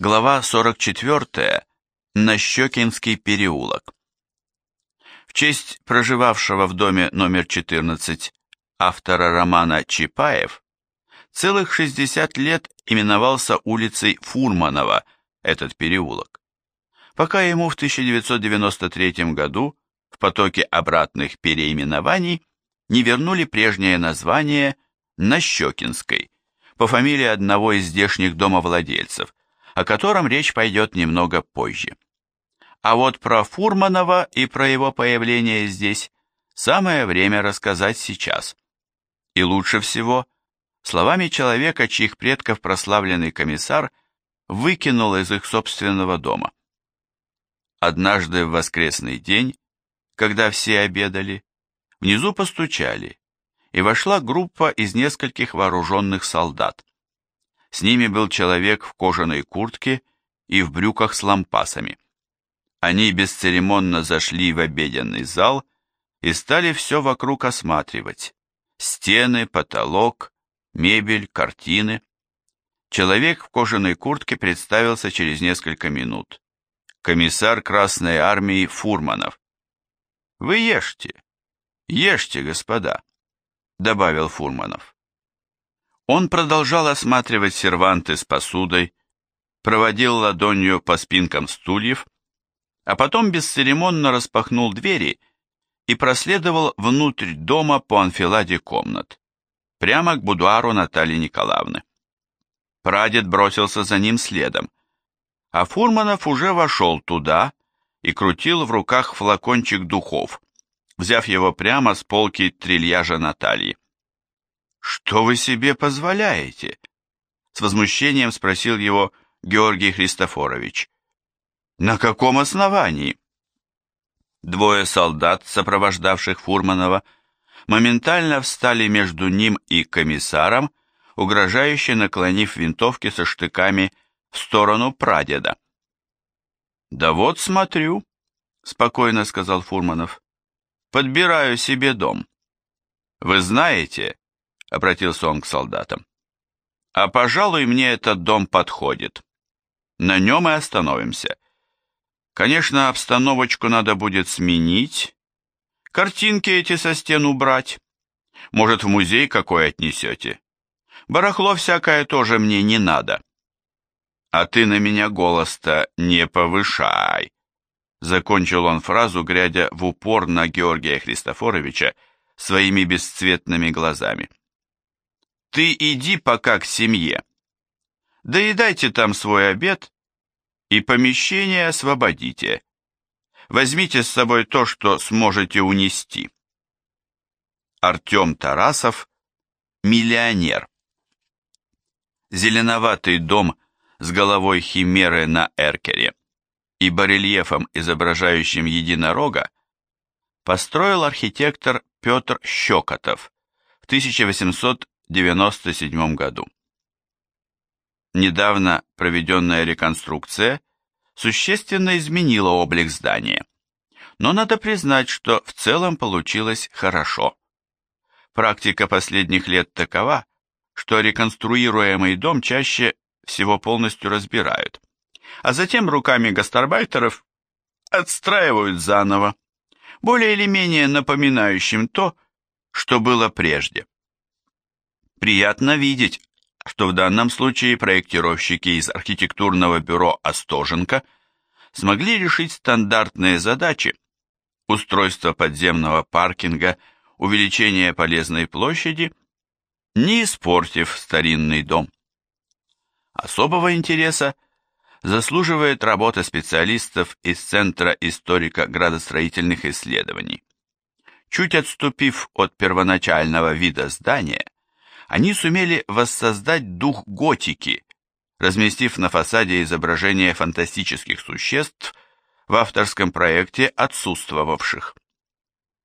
Глава 44. Нащекинский переулок. В честь проживавшего в доме номер 14 автора романа Чапаев целых 60 лет именовался улицей Фурманова этот переулок, пока ему в 1993 году в потоке обратных переименований не вернули прежнее название Нащекинской по фамилии одного из здешних домовладельцев, о котором речь пойдет немного позже. А вот про Фурманова и про его появление здесь самое время рассказать сейчас. И лучше всего словами человека, чьих предков прославленный комиссар выкинул из их собственного дома. Однажды в воскресный день, когда все обедали, внизу постучали, и вошла группа из нескольких вооруженных солдат. С ними был человек в кожаной куртке и в брюках с лампасами. Они бесцеремонно зашли в обеденный зал и стали все вокруг осматривать. Стены, потолок, мебель, картины. Человек в кожаной куртке представился через несколько минут. Комиссар Красной Армии Фурманов. «Вы ешьте, ешьте, господа», — добавил Фурманов. Он продолжал осматривать серванты с посудой, проводил ладонью по спинкам стульев, а потом бесцеремонно распахнул двери и проследовал внутрь дома по анфиладе комнат, прямо к будуару Натальи Николаевны. Прадед бросился за ним следом, а Фурманов уже вошел туда и крутил в руках флакончик духов, взяв его прямо с полки трильяжа Натальи. «Что вы себе позволяете?» С возмущением спросил его Георгий Христофорович. На каком основании? Двое солдат, сопровождавших Фурманова, моментально встали между ним и комиссаром, угрожающе наклонив винтовки со штыками в сторону прадеда. «Да вот смотрю», — спокойно сказал Фурманов, — «подбираю себе дом». «Вы знаете», — обратился он к солдатам, — «а, пожалуй, мне этот дом подходит. На нем и остановимся. Конечно, обстановочку надо будет сменить, картинки эти со стен убрать. Может, в музей какой отнесете. Барахло всякое тоже мне не надо. А ты на меня голос-то не повышай. Закончил он фразу, глядя в упор на Георгия Христофоровича своими бесцветными глазами. Ты иди пока к семье. Доедайте там свой обед и помещение освободите. Возьмите с собой то, что сможете унести. Артем Тарасов, миллионер. Зеленоватый дом с головой химеры на эркере и барельефом, изображающим единорога, построил архитектор Петр Щекотов в 1897 году. Недавно проведенная реконструкция существенно изменила облик здания. Но надо признать, что в целом получилось хорошо. Практика последних лет такова, что реконструируемый дом чаще всего полностью разбирают, а затем руками гастарбайтеров отстраивают заново, более или менее напоминающим то, что было прежде. Приятно видеть, что в данном случае проектировщики из архитектурного бюро Остоженко смогли решить стандартные задачи устройство подземного паркинга, увеличение полезной площади, не испортив старинный дом. Особого интереса заслуживает работа специалистов из Центра историко-градостроительных исследований. Чуть отступив от первоначального вида здания, они сумели воссоздать дух готики, разместив на фасаде изображение фантастических существ в авторском проекте отсутствовавших.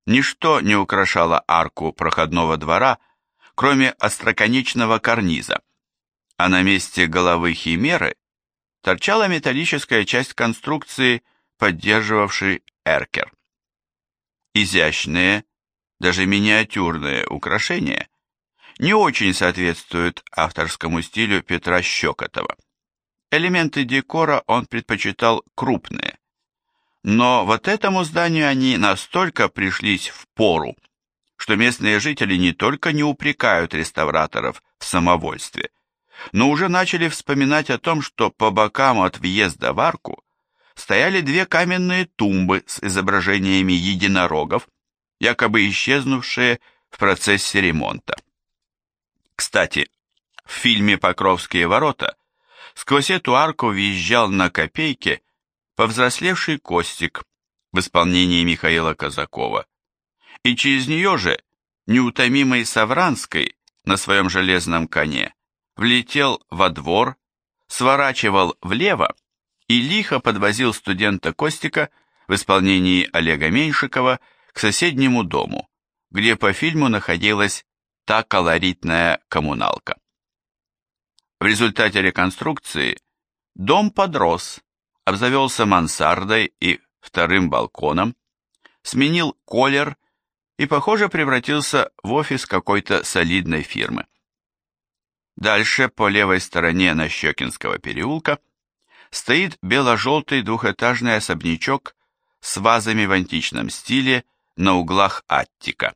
Ничто не украшало арку проходного двора, кроме остроконечного карниза, а на месте головы химеры торчала металлическая часть конструкции, поддерживавшей эркер. Изящные, даже миниатюрные украшения не очень соответствует авторскому стилю Петра Щекотова. элементы декора он предпочитал крупные. Но вот этому зданию они настолько пришлись в пору, что местные жители не только не упрекают реставраторов в самовольстве, но уже начали вспоминать о том, что по бокам от въезда в арку стояли две каменные тумбы с изображениями единорогов, якобы исчезнувшие в процессе ремонта. Кстати, в фильме «Покровские ворота» сквозь эту арку въезжал на копейке повзрослевший Костик в исполнении Михаила Казакова, и через нее же неутомимый Савранской на своем железном коне влетел во двор, сворачивал влево и лихо подвозил студента Костика в исполнении Олега Меньшикова к соседнему дому, где по фильму находилась та колоритная коммуналка. В результате реконструкции дом подрос, обзавелся мансардой и вторым балконом, сменил колер и, похоже, превратился в офис какой-то солидной фирмы. Дальше, по левой стороне Нащекинского переулка, стоит бело-желтый двухэтажный особнячок с вазами в античном стиле на углах Аттика.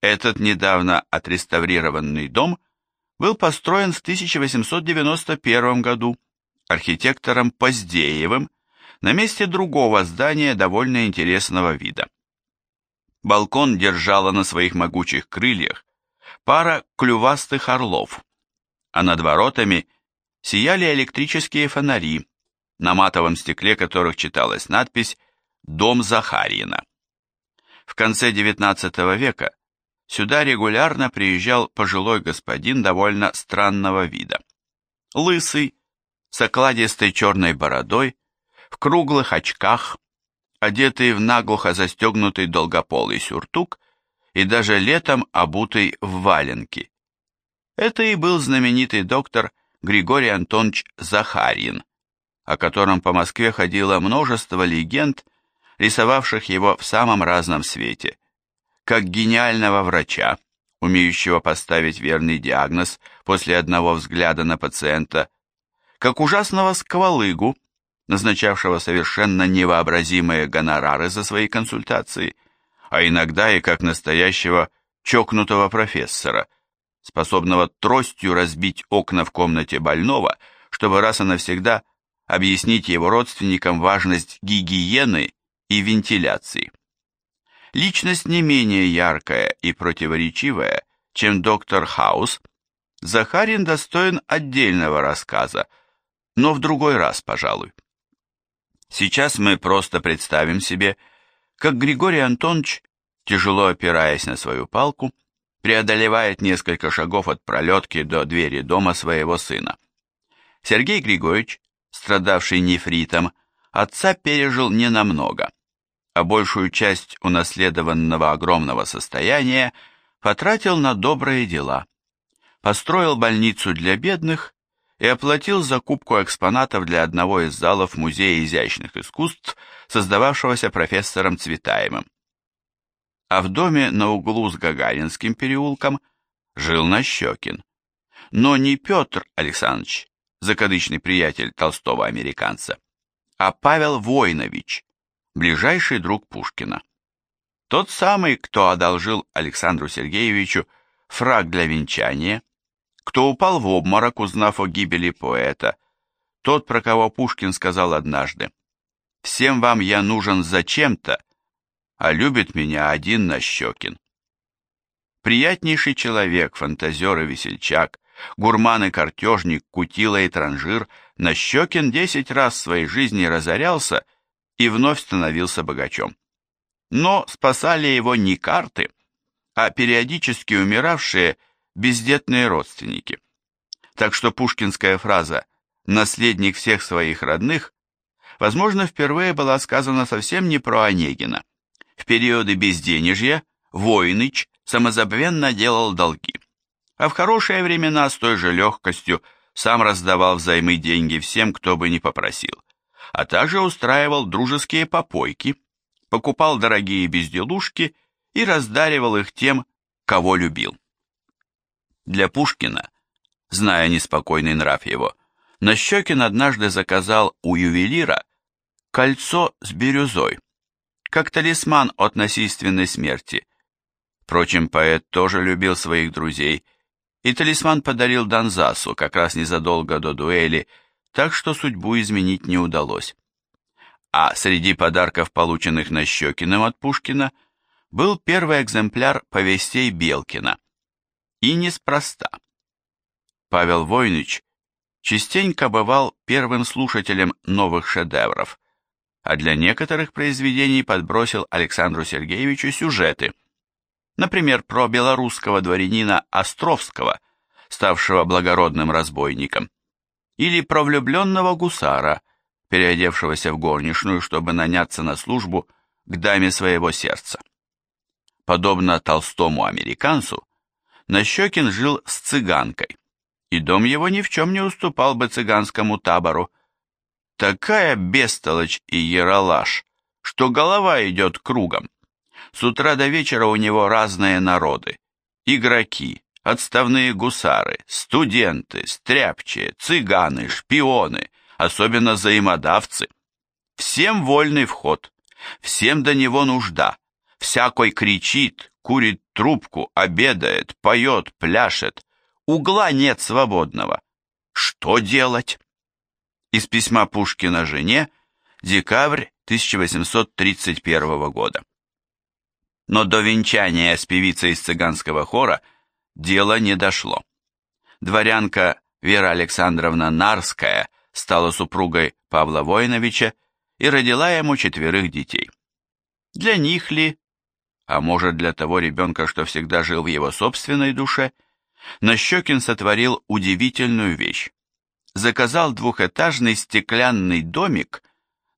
Этот недавно отреставрированный дом был построен в 1891 году архитектором Поздеевым на месте другого здания довольно интересного вида. Балкон держала на своих могучих крыльях пара клювастых орлов, а над воротами сияли электрические фонари, на матовом стекле которых читалась надпись «Дом Захарьина». В конце XIX века сюда регулярно приезжал пожилой господин довольно странного вида. Лысый, с окладистой черной бородой, в круглых очках, одетый в наглухо застегнутый долгополый сюртук и даже летом обутый в валенки. Это и был знаменитый доктор Григорий Антонович Захарин, о котором по Москве ходило множество легенд рисовавших его в самом разном свете, как гениального врача, умеющего поставить верный диагноз после одного взгляда на пациента, как ужасного сквалыгу, назначавшего совершенно невообразимые гонорары за свои консультации, а иногда и как настоящего чокнутого профессора, способного тростью разбить окна в комнате больного, чтобы раз и навсегда объяснить его родственникам важность гигиены и вентиляции. Личность не менее яркая и противоречивая, чем доктор Хаус, Захарин достоин отдельного рассказа, но в другой раз, пожалуй. Сейчас мы просто представим себе, как Григорий Антонович, тяжело опираясь на свою палку, преодолевает несколько шагов от пролетки до двери дома своего сына. Сергей Григорьевич, страдавший нефритом, отца пережил ненамного а большую часть унаследованного огромного состояния потратил на добрые дела. Построил больницу для бедных и оплатил закупку экспонатов для одного из залов Музея изящных искусств, создававшегося профессором Цветаевым. А в доме на углу с Гагаринским переулком жил Нащекин. Но не Петр Александрович, закадычный приятель толстого американца, а Павел Войнович, ближайший друг Пушкина. Тот самый, кто одолжил Александру Сергеевичу фраг для венчания, кто упал в обморок, узнав о гибели поэта, тот, про кого Пушкин сказал однажды, «Всем вам я нужен зачем-то, а любит меня один Нащекин». Приятнейший человек, фантазер и весельчак, гурман и картежник, кутила и транжир, Нащекин десять раз в своей жизни разорялся и вновь становился богачом. Но спасали его не карты, а периодически умиравшие бездетные родственники. Так что пушкинская фраза «наследник всех своих родных» возможно, впервые была сказана совсем не про Онегина. В периоды безденежья Войныч самозабвенно делал долги, а в хорошие времена с той же легкостью сам раздавал взаймы деньги всем, кто бы не попросил а также устраивал дружеские попойки, покупал дорогие безделушки и раздаривал их тем, кого любил. Для Пушкина, зная неспокойный нрав его, Нащекин однажды заказал у ювелира кольцо с бирюзой, как талисман от насильственной смерти. Впрочем, поэт тоже любил своих друзей, и талисман подарил Донзасу как раз незадолго до дуэли, так что судьбу изменить не удалось. А среди подарков, полученных Нащекиным от Пушкина, был первый экземпляр повестей Белкина. И неспроста. Павел Войныч частенько бывал первым слушателем новых шедевров, а для некоторых произведений подбросил Александру Сергеевичу сюжеты, например, про белорусского дворянина Островского, ставшего благородным разбойником, или про влюбленного гусара, переодевшегося в горничную, чтобы наняться на службу к даме своего сердца. Подобно толстому американцу, Нащекин жил с цыганкой, и дом его ни в чем не уступал бы цыганскому табору. Такая бестолочь и яролаж, что голова идет кругом. С утра до вечера у него разные народы. Игроки, отставные гусары, студенты, стряпчие, цыганы, шпионы, особенно взаимодавцы. Всем вольный вход, всем до него нужда, всякой кричит, курит трубку, обедает, поет, пляшет, Угла нет свободного. Что делать? Из письма Пушкина жене, декабрь 1831 года. Но до венчания с певицей из цыганского хора дело не дошло. Дворянка Вера Александровна Нарская стала супругой Павла Воиновича и родила ему четверых детей. Для них ли, а может для того ребенка, что всегда жил в его собственной душе – Нащекин сотворил удивительную вещь. Заказал двухэтажный стеклянный домик,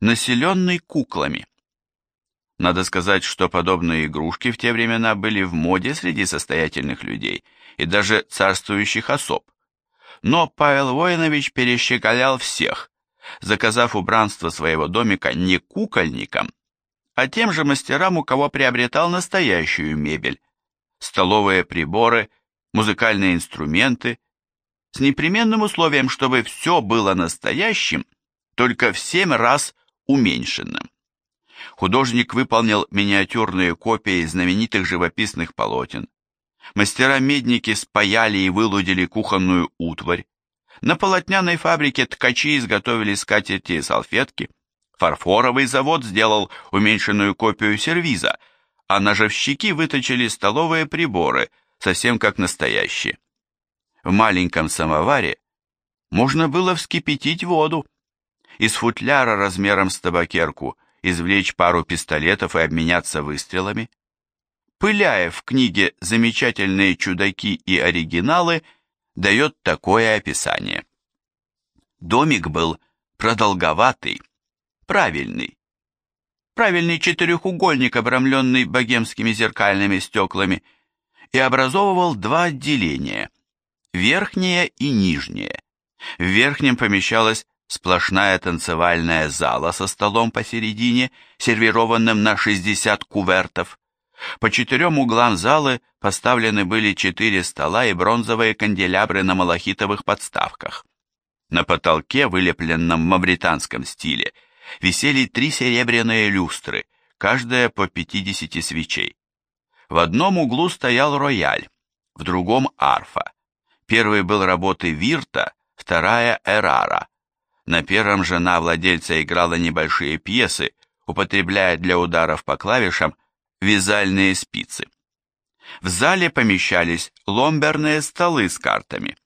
населенный куклами. Надо сказать, что подобные игрушки в те времена были в моде среди состоятельных людей и даже царствующих особ. Но Павел Воинович перещеголял всех, заказав убранство своего домика не кукольникам, а тем же мастерам, у кого приобретал настоящую мебель, столовые приборы – музыкальные инструменты, с непременным условием, чтобы все было настоящим, только в семь раз уменьшенным. Художник выполнил миниатюрные копии знаменитых живописных полотен. Мастера-медники спаяли и вылудили кухонную утварь. На полотняной фабрике ткачи изготовили скатерти и салфетки. Фарфоровый завод сделал уменьшенную копию сервиза, а ножовщики выточили столовые приборы – совсем как настоящие. В маленьком самоваре можно было вскипятить воду, из футляра размером с табакерку извлечь пару пистолетов и обменяться выстрелами. Пыляев в книге «Замечательные чудаки и оригиналы» дает такое описание. Домик был продолговатый, правильный. Правильный четырехугольник, обрамленный богемскими зеркальными стеклами – и образовывал два отделения – верхнее и нижнее. В верхнем помещалась сплошная танцевальная зала со столом посередине, сервированным на 60 кувертов. По четырем углам залы поставлены были четыре стола и бронзовые канделябры на малахитовых подставках. На потолке, вылепленном в мавританском стиле, висели три серебряные люстры, каждая по 50 свечей. В одном углу стоял рояль, в другом арфа. Первый был работы Вирта, вторая Эрара. На первом жена владельца играла небольшие пьесы, употребляя для ударов по клавишам вязальные спицы. В зале помещались ломберные столы с картами.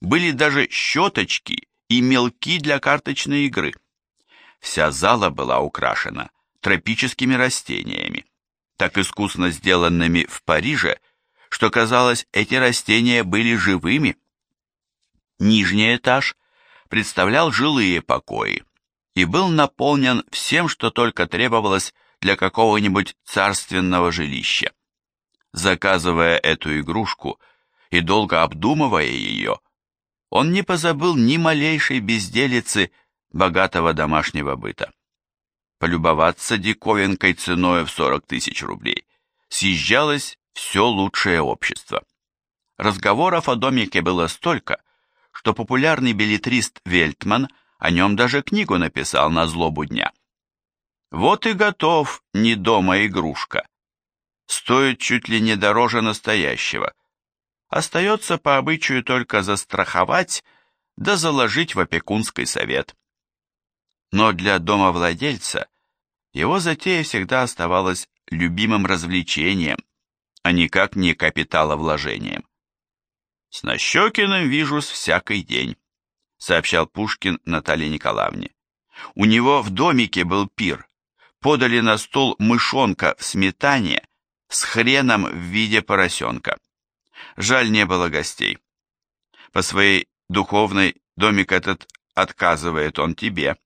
Были даже щеточки и мелки для карточной игры. Вся зала была украшена тропическими растениями так искусно сделанными в Париже, что казалось, эти растения были живыми. Нижний этаж представлял жилые покои и был наполнен всем, что только требовалось для какого-нибудь царственного жилища. Заказывая эту игрушку и долго обдумывая ее, он не позабыл ни малейшей безделицы богатого домашнего быта полюбоваться диковинкой ценой в 40 тысяч рублей, съезжалось все лучшее общество. Разговоров о домике было столько, что популярный билетрист Вельтман о нем даже книгу написал на злобу дня. Вот и готов не дома игрушка. Стоит чуть ли не дороже настоящего. Остается по обычаю только застраховать да заложить в опекунский совет. Но для домовладельца его затея всегда оставалась любимым развлечением, а никак не капиталовложением. «С Нащекиным вижусь всякий день», — сообщал Пушкин Наталье Николаевне. «У него в домике был пир. Подали на стол мышонка в сметане с хреном в виде поросенка. Жаль, не было гостей. По своей духовной домик этот отказывает он тебе».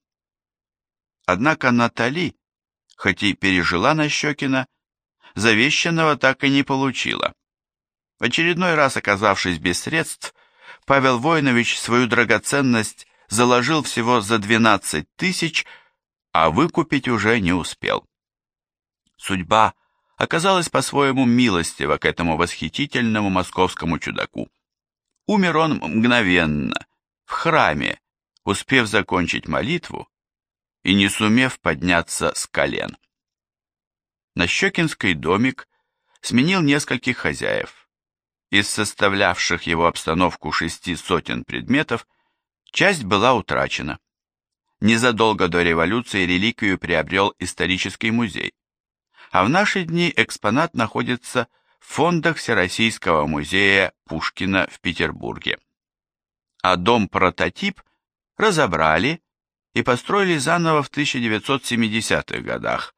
Однако Натали, хоть и пережила Нащекина, завещанного так и не получила. В очередной раз оказавшись без средств, Павел Воинович свою драгоценность заложил всего за 12 тысяч, а выкупить уже не успел. Судьба оказалась по-своему милостива к этому восхитительному московскому чудаку. Умер он мгновенно, в храме, успев закончить молитву и не сумев подняться с колен. Нащекинский домик сменил нескольких хозяев. Из составлявших его обстановку шести сотен предметов, часть была утрачена. Незадолго до революции реликвию приобрел исторический музей, а в наши дни экспонат находится в фондах Всероссийского музея Пушкина в Петербурге. А дом-прототип разобрали и построили заново в 1970-х годах,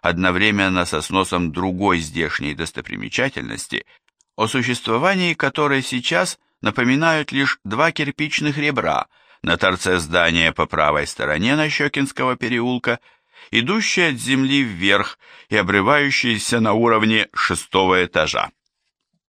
одновременно со сносом другой здешней достопримечательности – о существовании которой сейчас напоминают лишь два кирпичных ребра на торце здания по правой стороне Нащекинского переулка, идущие от земли вверх и обрывающиеся на уровне шестого этажа.